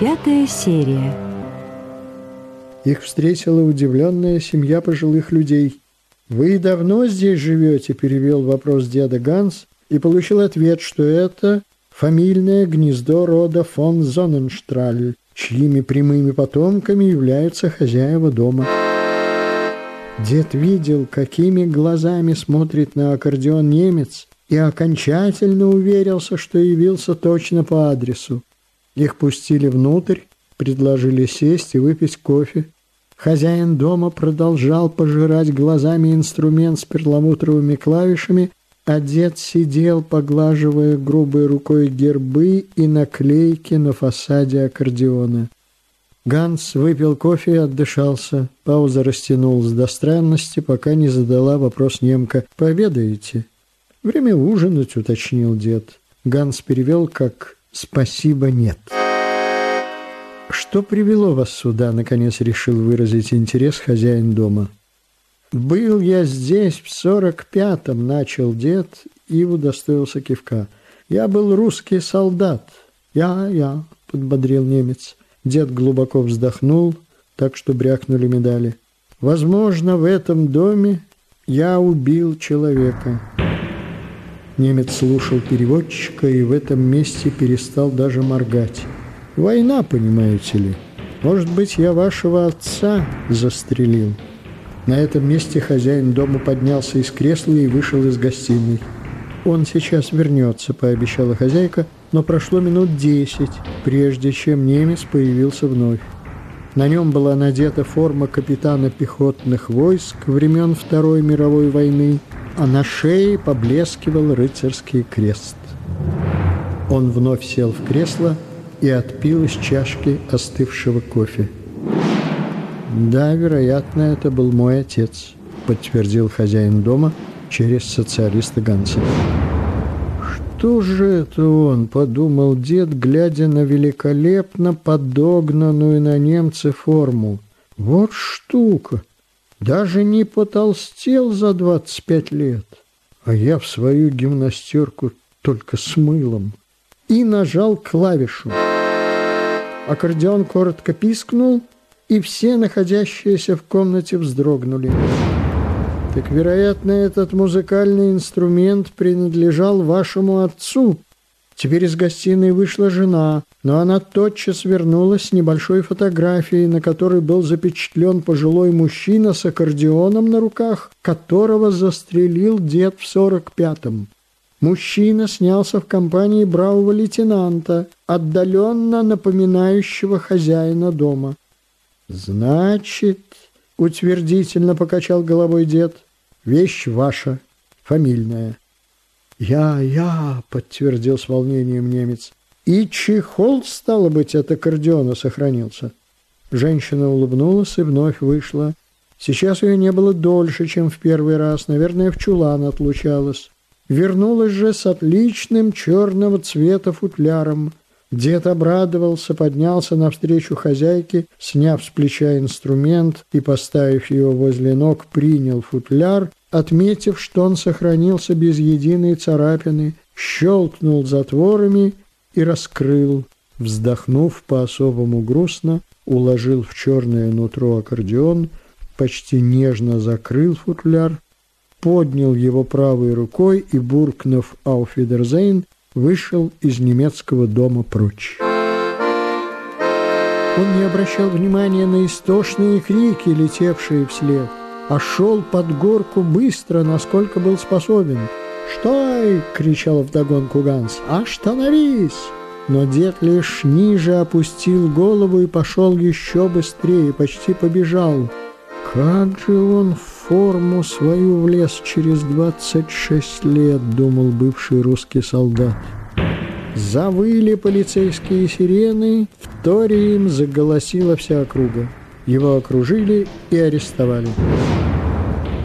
Пятая серия. Их встретила удивленная семья пожилых людей. «Вы давно здесь живете?» – перевел вопрос деда Ганс и получил ответ, что это фамильное гнездо рода фон Зоненштраль, чьими прямыми потомками являются хозяева дома. Дед видел, какими глазами смотрит на аккордеон немец, и окончательно уверился, что явился точно по адресу. Их пустили внутрь, предложили сесть и выпить кофе. Хозяин дома продолжал пожирать глазами инструмент с перламутровыми клавишами, а дед сидел, поглаживая грубой рукой гербы и наклейки на фасаде аккордеона. Ганс выпил кофе и отдышался. Пауза растянулась до странности, пока не задала вопрос немка. «Пообедаете?» «Время ужинать», — уточнил дед. Ганс перевел как «спасибо, нет». «Что привело вас сюда?» — наконец решил выразить интерес хозяин дома. «Был я здесь в сорок пятом», — начал дед и удостоился кивка. «Я был русский солдат». «Я, я», — подбодрил немец. Дед глубоко вздохнул, так что брякнули медали. «Возможно, в этом доме я убил человека». Немец слушал переводчика и в этом месте перестал даже моргать. «Война, понимаете ли? Может быть, я вашего отца застрелил?» На этом месте хозяин дома поднялся из кресла и вышел из гостиной. «Он сейчас вернется», — пообещала хозяйка, но прошло минут десять, прежде чем немец появился вновь. На нем была надета форма капитана пехотных войск времен Второй мировой войны, а на шее поблескивал рыцарский крест. Он вновь сел в кресло и отпил из чашки остывшего кофе. «Да, вероятно, это был мой отец», — подтвердил хозяин дома через социалиста Ганса. «Что же это он?» — подумал дед, глядя на великолепно подогнанную на немцы форму. «Вот штука! Даже не потолстел за двадцать пять лет, а я в свою гимнастерку только с мылом». И нажал клавишу. Аккордеон коротко пискнул, и все находящиеся в комнате вздрогнули. Так, вероятно, этот музыкальный инструмент принадлежал вашему отцу, Теперь из гостиной вышла жена, но она тотчас вернулась с небольшой фотографией, на которой был запечатлен пожилой мужчина с аккордеоном на руках, которого застрелил дед в сорок пятом. Мужчина снялся в компании бравого лейтенанта, отдаленно напоминающего хозяина дома. «Значит...» — утвердительно покачал головой дед. «Вещь ваша, фамильная». «Я, я!» — подтвердил с волнением немец. «И чехол, стало быть, от аккордеона сохранился». Женщина улыбнулась и вновь вышла. Сейчас ее не было дольше, чем в первый раз. Наверное, в чулан отлучалась. Вернулась же с отличным черного цвета футляром. Дед обрадовался, поднялся навстречу хозяйке, сняв с плеча инструмент и, поставив его возле ног, принял футляр отметив, что он сохранился без единой царапины, щелкнул затворами и раскрыл. Вздохнув по-особому грустно, уложил в черное нутро аккордеон, почти нежно закрыл футляр, поднял его правой рукой и, буркнув «Ауфидерзейн», вышел из немецкого дома прочь. Он не обращал внимания на истошные крики, летевшие вслед а шел под горку быстро, насколько был способен. «Штой!» — кричал вдогонку Ганс. «Остановись!» Но дед лишь ниже опустил голову и пошел еще быстрее, почти побежал. «Как же он в форму свою влез через двадцать шесть лет», — думал бывший русский солдат. Завыли полицейские сирены, в торе им заголосила вся округа. Его окружили и арестовали.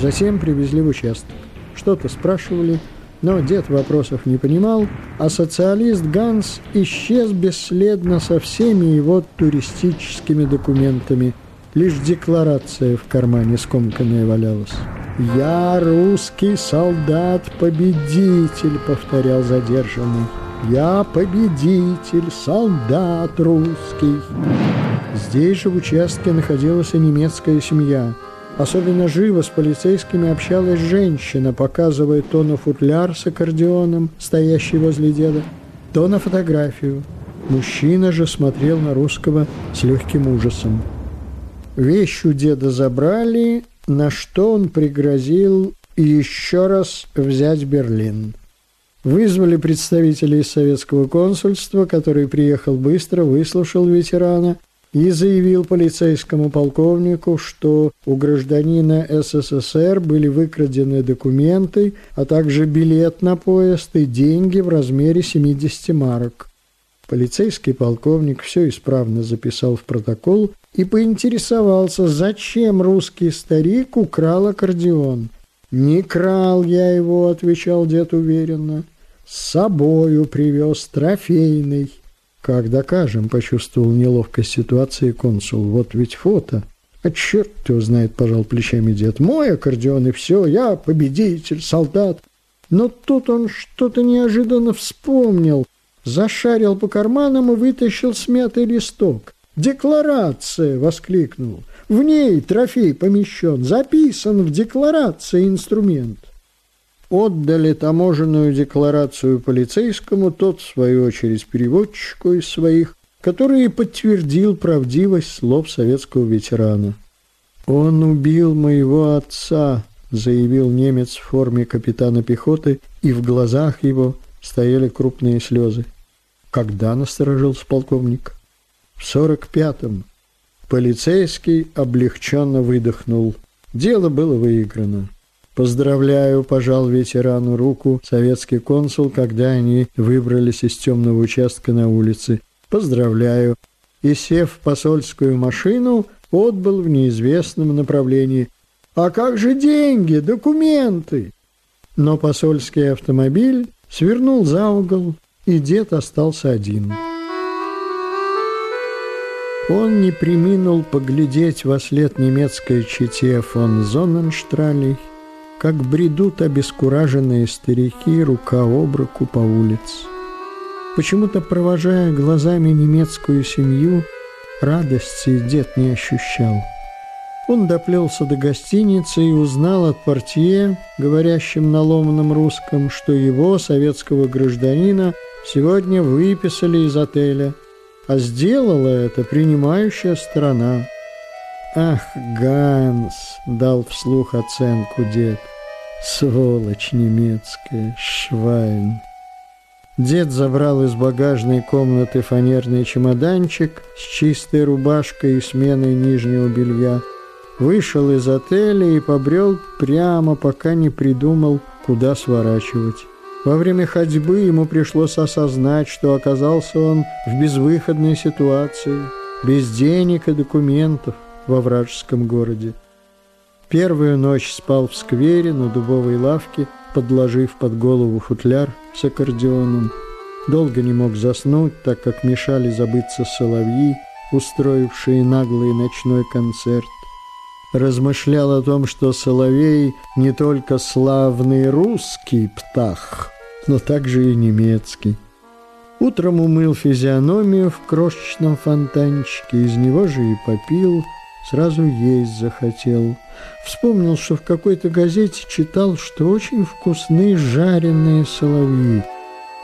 Затем привезли в участок. Что-то спрашивали, но дед вопросов не понимал, а социалист Ганс исчез бесследно со всеми его туристическими документами. Лишь декларация в кармане скомканная валялась. «Я русский солдат-победитель», — повторял задержанный. Я победитель, солдат русский. Здесь же в участке находилась и немецкая семья. Особенно живо с полицейскими общалась женщина, показывая то на футляр с аккордеоном, стоящий возле деда, то на фотографию. Мужчина же смотрел на русского с легким ужасом. Вещь у деда забрали, на что он пригрозил еще раз взять Берлин. Вызвали представителей советского консульства, который приехал быстро, выслушал ветерана и заявил полицейскому полковнику, что у гражданина СССР были выкрадены документы, а также билет на поезд и деньги в размере 70 марок. Полицейский полковник все исправно записал в протокол и поинтересовался, зачем русский старик украл аккордеон. «Не крал я его», — отвечал дед уверенно. «С собою привез трофейный». «Как докажем?» — почувствовал неловкость ситуации консул. «Вот ведь фото». «А черт его знает», — пожал плечами дед. «Мой аккордеон, и все, я победитель, солдат». Но тут он что-то неожиданно вспомнил, зашарил по карманам и вытащил смятый листок. «Декларация!» — воскликнул. «В ней трофей помещен, записан в декларации инструмент». Отдали таможенную декларацию полицейскому, тот, в свою очередь, переводчику из своих, который подтвердил правдивость слов советского ветерана. «Он убил моего отца», — заявил немец в форме капитана пехоты, и в глазах его стояли крупные слезы. «Когда?» — насторожился полковник. В сорок пятом полицейский облегченно выдохнул. Дело было выиграно. «Поздравляю», — пожал ветерану руку советский консул, когда они выбрались из темного участка на улице. «Поздравляю». И, сев в посольскую машину, отбыл в неизвестном направлении. «А как же деньги, документы?» Но посольский автомобиль свернул за угол, и дед остался один. Он не приминул поглядеть во след немецкой чете фон Зонненштралей, как бредут обескураженные старики рука об руку по улице. Почему-то, провожая глазами немецкую семью, радости дед не ощущал. Он доплелся до гостиницы и узнал от портье, говорящим на ломаном русском, что его, советского гражданина, сегодня выписали из отеля – а сделала это принимающая сторона. «Ах, Ганс!» — дал вслух оценку дед. «Сволочь немецкая, Швайн!» Дед забрал из багажной комнаты фанерный чемоданчик с чистой рубашкой и сменой нижнего белья, вышел из отеля и побрел прямо, пока не придумал, куда сворачивать. Во время ходьбы ему пришлось осознать, что оказался он в безвыходной ситуации, без денег и документов во вражеском городе. Первую ночь спал в сквере на дубовой лавке, подложив под голову футляр с аккордеоном. Долго не мог заснуть, так как мешали забыться соловьи, устроившие наглый ночной концерт. Размышлял о том, что соловей не только славный русский птах, но также и немецкий. Утром умыл физиономию в крошечном фонтанчике, из него же и попил, сразу есть захотел. Вспомнил, что в какой-то газете читал, что очень вкусны жареные соловьи.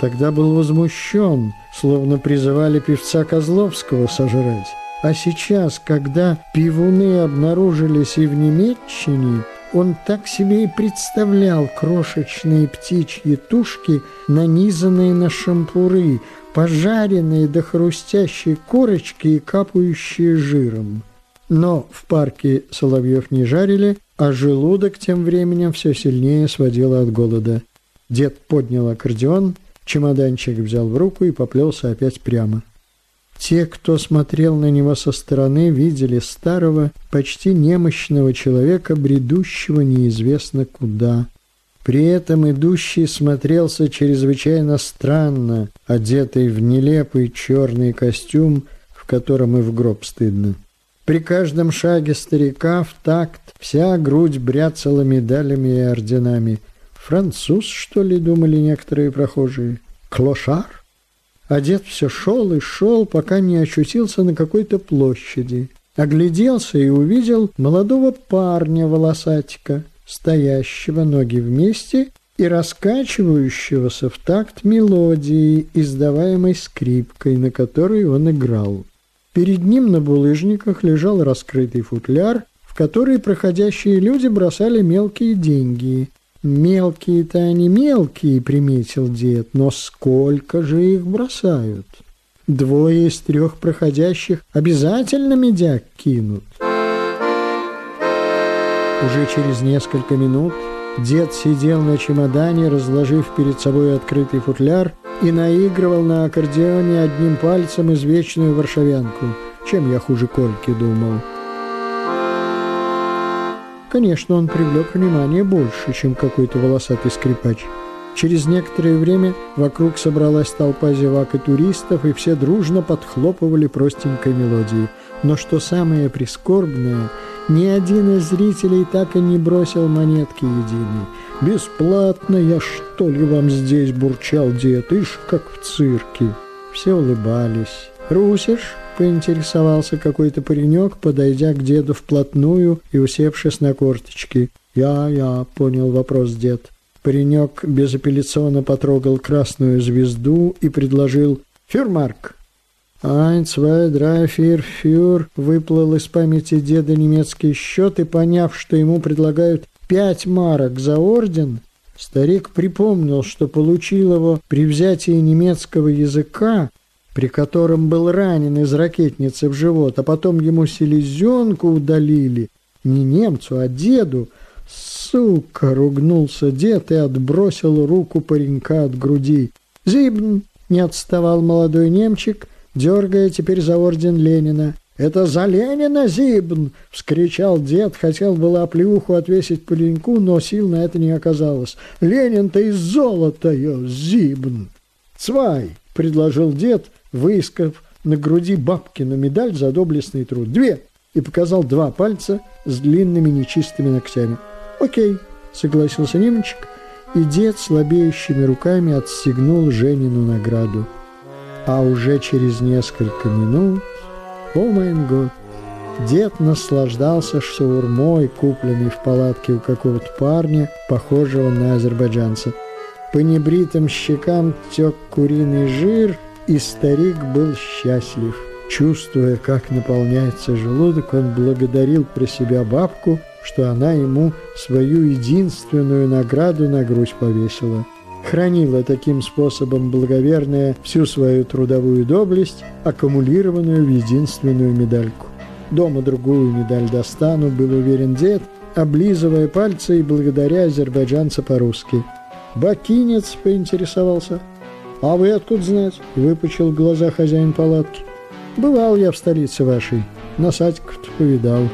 Тогда был возмущен, словно призывали певца Козловского сожрать. А сейчас, когда пивуны обнаружились и в Немеччине, он так себе и представлял крошечные птичьи тушки, нанизанные на шампуры, пожаренные до хрустящей корочки и капающие жиром. Но в парке соловьев не жарили, а желудок тем временем все сильнее сводило от голода. Дед поднял аккордеон, чемоданчик взял в руку и поплелся опять прямо. Те, кто смотрел на него со стороны, видели старого, почти немощного человека, бредущего неизвестно куда. При этом идущий смотрелся чрезвычайно странно, одетый в нелепый черный костюм, в котором и в гроб стыдно. При каждом шаге старика в такт вся грудь бряцала медалями и орденами. Француз, что ли, думали некоторые прохожие? Клошар? А дед все шел и шел, пока не очутился на какой-то площади. Огляделся и увидел молодого парня-волосатика, стоящего ноги вместе и раскачивающегося в такт мелодии, издаваемой скрипкой, на которой он играл. Перед ним на булыжниках лежал раскрытый футляр, в который проходящие люди бросали мелкие деньги. Мелкие-то они мелкие, приметил дед, но сколько же их бросают? Двое из трех проходящих обязательно медяк кинут. Уже через несколько минут дед сидел на чемодане, разложив перед собой открытый футляр и наигрывал на аккордеоне одним пальцем извечную варшавянку. Чем я хуже Кольки думал. Конечно, он привлек внимание больше, чем какой-то волосатый скрипач. Через некоторое время вокруг собралась толпа зевак и туристов, и все дружно подхлопывали простенькой мелодии. Но что самое прискорбное, ни один из зрителей так и не бросил монетки единой. «Бесплатно я, что ли, вам здесь?» – бурчал дед. «Ишь, как в цирке!» Все улыбались. «Русишь?» поинтересовался какой-то паренек, подойдя к деду вплотную и усевшись на корточки. «Я, я», — понял вопрос дед. Паренек безапелляционно потрогал красную звезду и предложил «Фюрмарк». «Айн, цвай, драй, фир, фюр» выплыл из памяти деда немецкий счет, и, поняв, что ему предлагают пять марок за орден, старик припомнил, что получил его при взятии немецкого языка при котором был ранен из ракетницы в живот, а потом ему селезенку удалили, не немцу, а деду. Сука, ругнулся дед и отбросил руку паренька от груди. Зибн, не отставал молодой немчик, дергая теперь за орден Ленина. «Это за Ленина, Зибн!» — вскричал дед, хотел было оплеуху отвесить пареньку, но сил на это не оказалось. «Ленин-то из золота, ё, Зибн!» «Цвай!» — предложил дед, выискав на груди бабкину медаль за доблестный труд. «Две!» и показал два пальца с длинными нечистыми ногтями. «Окей», — согласился немчик, и дед слабеющими руками отстегнул Женину награду. А уже через несколько минут, о май год, дед наслаждался шаурмой, купленной в палатке у какого-то парня, похожего на азербайджанца. По небритым щекам тек куриный жир — и старик был счастлив. Чувствуя, как наполняется желудок, он благодарил про себя бабку, что она ему свою единственную награду на грудь повесила. Хранила таким способом благоверная всю свою трудовую доблесть, аккумулированную в единственную медальку. Дома другую медаль достану, был уверен дед, облизывая пальцы и благодаря азербайджанца по-русски. «Бакинец?» – поинтересовался – «А вы откуда знать?» – выпучил глаза хозяин палатки. «Бывал я в столице вашей, на садиков-то повидал».